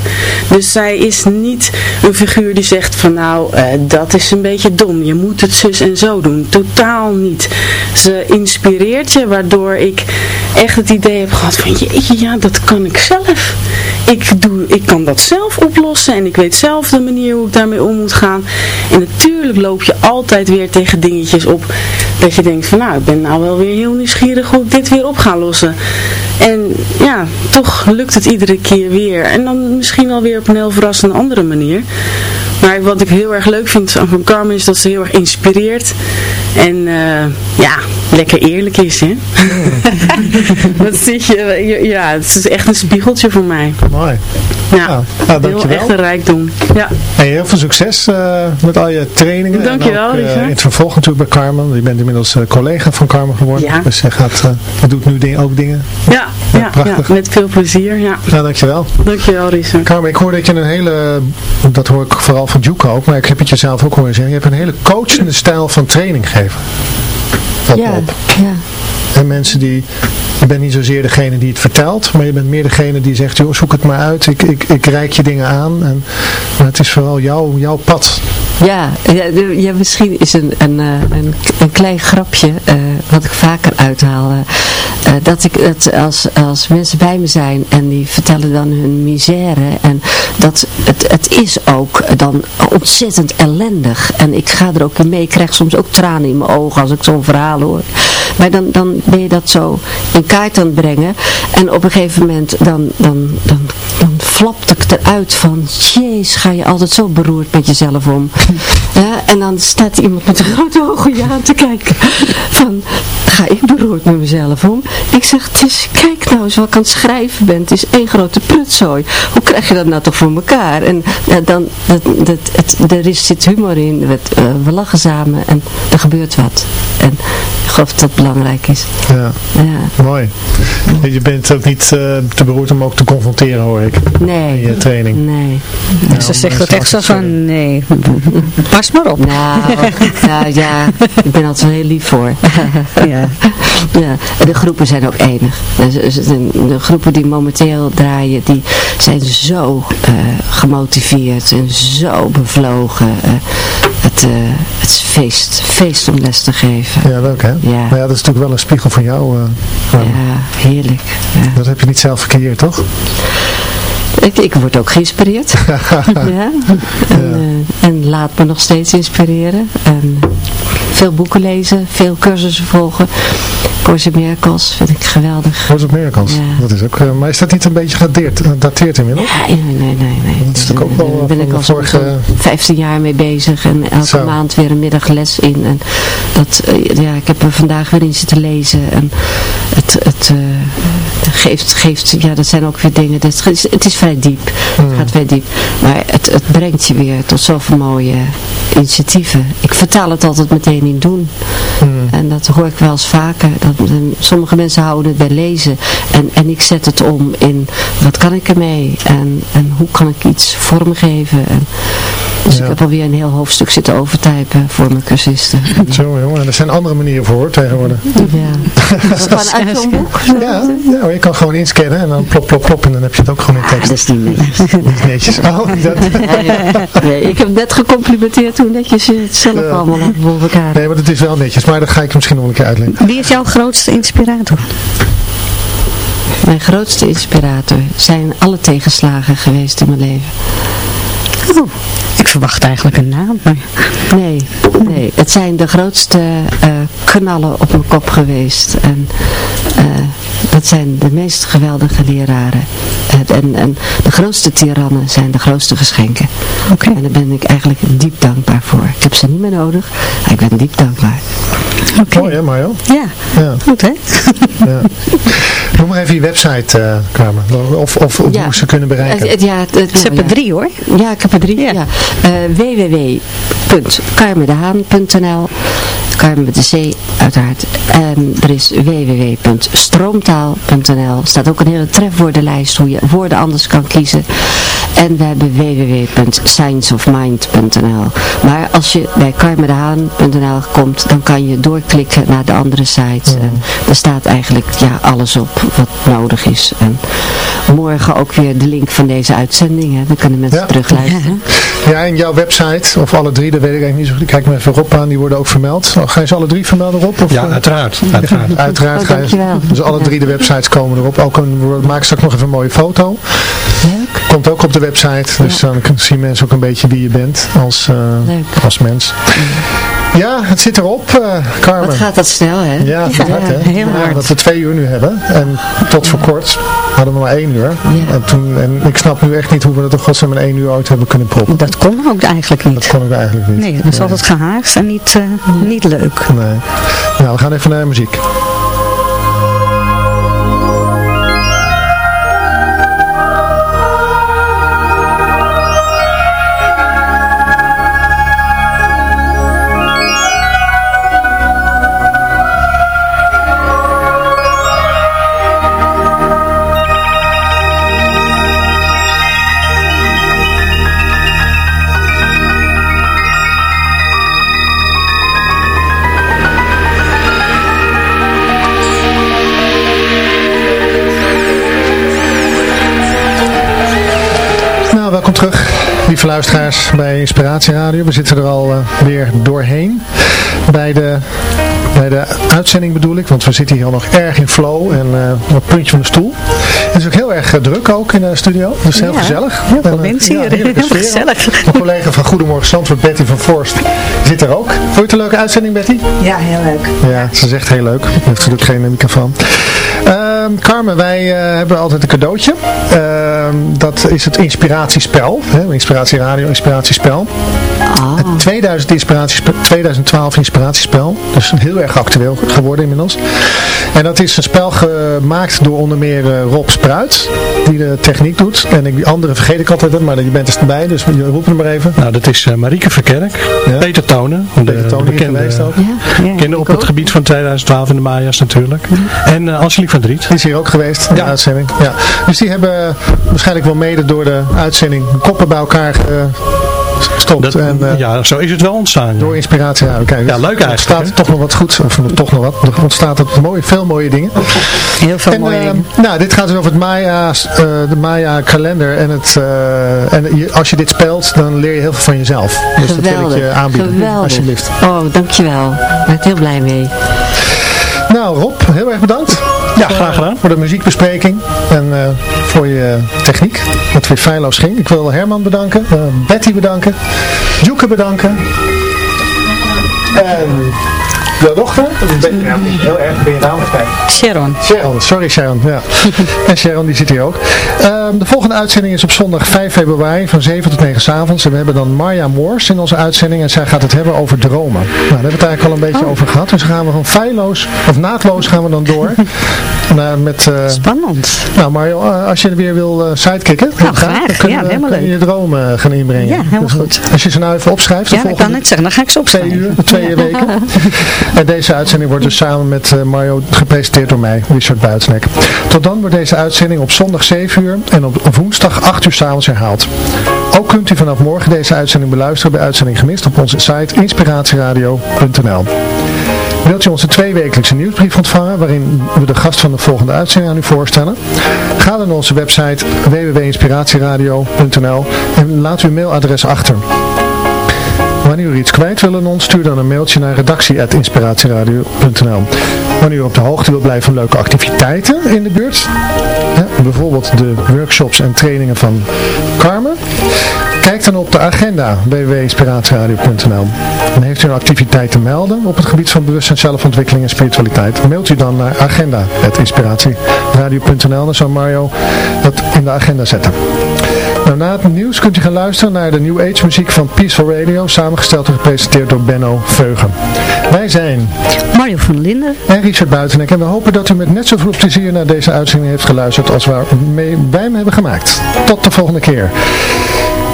Dus zij is niet een figuur die zegt van nou, dat is een beetje dom. Je moet het zus en zo doen. Totaal niet. Ze inspireert je, waardoor ik echt het idee heb gehad van jeetje, ja, dat kan ik zelf. Ik, doe, ik kan dat zelf oplossen en ik weet zelf de manier hoe ik daarmee om moet gaan. En natuurlijk loop je altijd weer tegen dingetjes op dat je denkt van nou, ik ben nou wel weer heel nieuwsgierig hoe ik dit weer op ga lossen. En ja, toch lukt het iedere keer weer. En dan misschien wel weer op een heel verrassende andere manier. Maar wat ik heel erg leuk vind van Carmen is dat ze heel erg inspireert. En uh, ja, lekker eerlijk is, hè? dat zit je, ja, het is echt een spiegeltje voor mij. Mooi. Ja, nou, dankjewel. echt een rijkdom. Ja. Hey, heel veel succes uh, met al je trainingen. Dankjewel, en ook, uh, in het vervolg natuurlijk bij Carmen. Je bent inmiddels collega van Carmen geworden. Ja. Dus je, gaat, je doet nu ding, ook dingen. Ja, ja, ja, met veel plezier. Ja. Nou, dankjewel. Dankjewel, Risa. Carmen, ik hoor dat je een hele, dat hoor ik vooral van Juke ook, maar ik heb het jezelf ook horen zeggen. Je hebt een hele coachende stijl van training geven. Ja, op. ja. En mensen die, je bent niet zozeer degene die het vertelt, maar je bent meer degene die zegt, joh, zoek het maar uit, ik, ik, ik reik je dingen aan. En, maar het is vooral jouw, jouw pad. Ja, ja, misschien is een, een, eh, een, een klein grapje uh, wat ik vaker uithaal. Uh, dat ik het als, als mensen bij me zijn en die vertellen dan hun misère. En dat het, het is ook dan ontzettend ellendig. En ik ga er ook in mee. Ik krijg soms ook tranen in mijn ogen als ik zo'n verhaal hoor. Maar dan, dan ben je dat zo in kaart aan het brengen. En op een gegeven moment dan, dan, dan, dan flapt ik eruit van, jeez, ga je altijd zo beroerd met jezelf om. Ja, en dan staat iemand met grote ogen je aan te kijken. Van, ga ik beroerd met mezelf om? Ik zeg, het is, kijk nou eens wat ik aan het schrijven ben. Het is één grote prutzooi. Hoe krijg je dat nou toch voor elkaar? En ja, dan, dat, dat, het, er zit humor in. We, uh, we lachen samen en er gebeurt wat. En ik geloof dat belangrijk is. Ja, ja. mooi. Je bent ook niet uh, te beroerd om ook te confronteren, hoor ik. Nee. In je training. Nee. Ja, ze zegt het echt zo van, nee, pas maar op. Nou, nou ja, ik ben altijd heel lief voor. ja. ja. De groepen zijn ook enig. De groepen die momenteel draaien, die zijn zo uh, gemotiveerd en zo bevlogen. Uh, het, uh, het is feest, feest om les te geven. Ja, leuk hè? Ja. Maar ja, dat is natuurlijk wel een spiegel van jou. ja, heerlijk. Ja. Dat heb je niet zelf gecreëerd, toch? Ik, ik word ook geïnspireerd. ja. En, ja. en, laat me nog steeds inspireren. En veel boeken lezen, veel cursussen volgen. Course Miracles vind ik geweldig. Course Miracles, ja. dat is ook, uh, maar is dat niet een beetje gedateerd inmiddels? Ja, nee, nee, nee. nee. Dat is natuurlijk ook wel Daar ben ik al vorige... 15 jaar mee bezig en elke Zo. maand weer een middagles in. En dat, ja, ik heb er vandaag weer in zitten lezen en het, het uh, geeft, geeft, ja, dat zijn ook weer dingen, het is, het is vrij diep, mm. het gaat vrij diep, maar het, het brengt je weer tot zoveel mooie initiatieven. Ik vertaal het altijd meteen in doen. Mm. En dat hoor ik wel eens vaker. Dat, sommige mensen houden het bij lezen. En, en ik zet het om in wat kan ik ermee? En, en hoe kan ik iets vormgeven? En, dus ja. ik heb alweer een heel hoofdstuk zitten overtypen voor mijn cursisten. Zo jongen, er zijn andere manieren voor hoor, tegenwoordig. Ja. Gewoon uit zo'n boek? Ja, ja, je kan gewoon inscannen en dan plop, plop, plop en dan heb je het ook gewoon in tekst. Ah, dat is niet netjes. niet netjes. Oh, dat. nee, ik heb net gecomplimenteerd hoe netjes je het zelf ja. allemaal hebt voor elkaar. Nee, maar het is wel netjes, maar dat ga ik misschien nog een keer uitleggen. Wie is jouw grootste inspirator? Mijn grootste inspirator zijn alle tegenslagen geweest in mijn leven. Oh, ik verwacht eigenlijk een naam. Maar... Nee, nee, het zijn de grootste uh, knallen op mijn kop geweest. En uh, dat zijn de meest geweldige leraren. En, en de grootste tirannen zijn de grootste geschenken. Okay. En daar ben ik eigenlijk diep dankbaar voor. Ik heb ze niet meer nodig, maar ik ben diep dankbaar. Okay. Mooi hè Mario? Ja, ja. goed hè? ja. Noem maar even je website, uh, Kamer. Of, of ja. hoe ze kunnen bereiken. Ja, het, ze hebben ja. drie hoor. Ja, ik heb er drie. Ja. ja. Uh, www.carmendehaan.nl Carmen met de C uiteraard. En er is www.stroomtaal.nl. staat ook een hele trefwoordenlijst hoe je woorden anders kan kiezen. En we hebben www.scienceofmind.nl. Maar als je bij carmendehaan.nl komt, dan kan je doorklikken naar de andere sites. En er staat eigenlijk ja, alles op wat nodig is. En morgen ook weer de link van deze uitzending. Hè. Dan kunnen mensen Ja. terugluisteren. Ja, en jouw website, of alle drie, dat weet ik eigenlijk niet zo goed. Ik kijk me even Rob aan, die worden ook vermeld. Oh, Ga je ze alle drie vermelden, Rob? Of, Ja, eh, uiteraard. uiteraard. Uiteraard Oh, ga je. Dus alle drie de websites komen erop. Ook een, we maken straks nog even een mooie foto. Leuk. Komt ook op de website. Dus dan kunnen- zien mensen ook een beetje wie je bent als, eh, als mens. Ja, het zit erop, eh Carmen. Wat gaat dat snel, hè? Ja, het gaat hard, hè? heel Ja, hard. dat we twee uur nu hebben. En tot voor kort hadden we maar één uur. Ja. En, toen, en ik snap nu echt niet hoe we dat in godsnaam in één uur ooit hebben kunnen proppen. Dat kon ook eigenlijk Dat niet. kon ik eigenlijk niet. Nee, dat is altijd gehaast en niet, eh, niet leuk. Nee. Nou, we gaan even naar muziek. Lieve luisteraars bij Inspiratie Radio. We zitten er al eh, weer doorheen bij de, bij de uitzending bedoel ik, want we zitten hier al nog erg in flow en eh, op het puntje van de stoel. Het is ook heel erg eh, druk ook in de studio, dus heel Ja, gezellig. heel veel En, eh, mensen hier. Heel gezellig. Mijn collega van Goedemorgen Zandvoort, Betty van Forst, zit er ook. Vond je het een leuke uitzending, Betty? Ja, heel leuk. Ja, ze zegt heel leuk. Ze heeft natuurlijk geen microfoon. Ehm, Carmen, wij eh, hebben altijd een cadeautje. Ehm, dat is het inspiratiespel. Hè? Inspiratie Radio, inspiratiespel. Ah, Het 2000 inspiratiespe- 2012 inspiratiespel. Dus heel erg actueel geworden inmiddels. En dat is een spel gemaakt door onder meer eh, Rob Spruit. Die de techniek doet. En ik, die andere vergeet ik altijd, maar je bent er bij. Dus je roept hem maar even. Nou, dat is eh, Marieke Verkerk, Ja. Peter Tonen, de, Peter hier bekende geweest ook. ja. Ja, kinder op het ook. gebied van 2012 in de Maya's natuurlijk. En eh Angelique van Driet. Die is hier ook geweest in de Ja. uitzending. Ja. Dus die hebben waarschijnlijk wel mede door de uitzending koppen bij elkaar gestopt. Dat, en, eh, ja, zo is het wel ontstaan. ja. Door inspiratie. Ja, leuk Er eigenlijk, ontstaat hè? toch nog wat goed. Of toch nog wat. Er ontstaat er mooi, veel mooie dingen. Heel veel En, mooie eh, dingen. nou, dit gaat dus over het Maya, eh, de Maya kalender. En, het, eh, en je- als je dit speelt, dan leer je heel veel van jezelf. Dus dat wil ik je aanbieden. Geweldig. Alsjeblieft. Oh, dankjewel. Ik ben er heel blij mee. Nou Rob, heel erg bedankt. Ja, graag gedaan. Voor de muziekbespreking en eh, voor je techniek. Dat weer feilloos ging. Ik wil Herman bedanken, eh, Betty bedanken, Joeke bedanken. En jouw dochter, dat je heel erg, ben je naam kwijt. Sharon. Sharon, sorry Sharon. Ja. en Sharon die zit hier ook. Ehm, de volgende uitzending is op zondag 5 februari van 7 tot 9 s avonds. En we hebben dan Marja Moors in onze uitzending en zij gaat het hebben over dromen. Nou, daar hebben we het eigenlijk al een beetje over gehad. Dus gaan we van feilloos, of naadloos gaan we dan door. Met, eh, Spannend. nou Mario, eh, als je er weer wil eh sidekicken, Nou, graag. dan kunnen Ja, helemaal kun je je dromen gaan inbrengen. Ja, helemaal Dus, goed. Als je ze nou even opschrijft, de Ja, ik kan volgende het zeggen. Dan ga ik ze twee opschrijven. uur, twee weken. En deze uitzending wordt dus samen met eh, Mario gepresenteerd door mij, Richard Buitsnek. Tot dan wordt deze uitzending op zondag 7 uur en op woensdag 8 uur s'avonds herhaald. Ook kunt u vanaf morgen deze uitzending beluisteren bij Uitzending Gemist op onze site inspiratieradio.nl. Wilt u onze tweewekelijkse nieuwsbrief ontvangen waarin we de gast van de volgende uitzending aan u voorstellen? Ga dan naar onze website www.inspiratieradio.nl en laat uw mailadres achter. Wanneer u iets kwijt wil aan ons, stuur dan een mailtje naar redactie.inspiratieradio.nl Wanneer u op de hoogte wilt blijven van leuke activiteiten in de buurt, hè, bijvoorbeeld de workshops en trainingen van Carmen, kijk dan op de agenda www.inspiratieradio.nl En heeft u een activiteit te melden op het gebied van bewustzijn, zelfontwikkeling en spiritualiteit, mailt u dan naar agenda.inspiratieradio.nl Dan zal Mario dat in de agenda zetten. Nou, na het nieuws kunt u gaan luisteren naar de New Age muziek van Peaceful Radio, samengesteld en gepresenteerd door Benno Veugen. Wij zijn Mario van Linden. en Richard Buitenek en we hopen dat u met net zoveel plezier naar deze uitzending heeft geluisterd als waar mee, wij hem hebben gemaakt. Tot de volgende keer.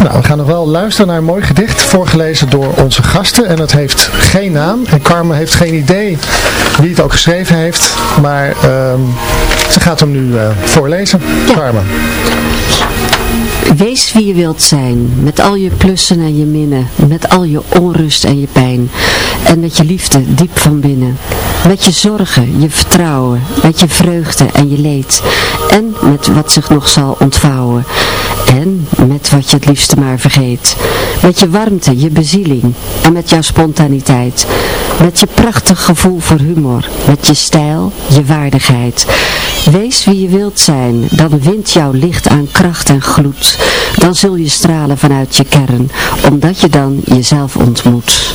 Nou, we gaan nog wel luisteren naar een mooi gedicht voorgelezen door onze gasten. En het heeft geen naam. En Carmen heeft geen idee wie het ook geschreven heeft. Maar ehm, ze gaat hem nu uh, voorlezen. Carmen. Wees wie je wilt zijn, met al je plussen en je minnen, met al je onrust en je pijn, en met je liefde diep van binnen. Met je zorgen, je vertrouwen, met je vreugde en je leed, en met wat zich nog zal ontvouwen, en met wat je het liefste maar vergeet. Met je warmte, je bezieling, en met jouw spontaniteit, met je prachtig gevoel voor humor, met je stijl, je waardigheid. Wees wie je wilt zijn, dan wint jouw licht aan kracht en gloed. Dan zul je stralen vanuit je kern, omdat je dan jezelf ontmoet.